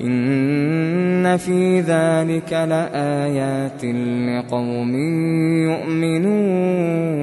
إن في ذلك لآيات لقوم يؤمنون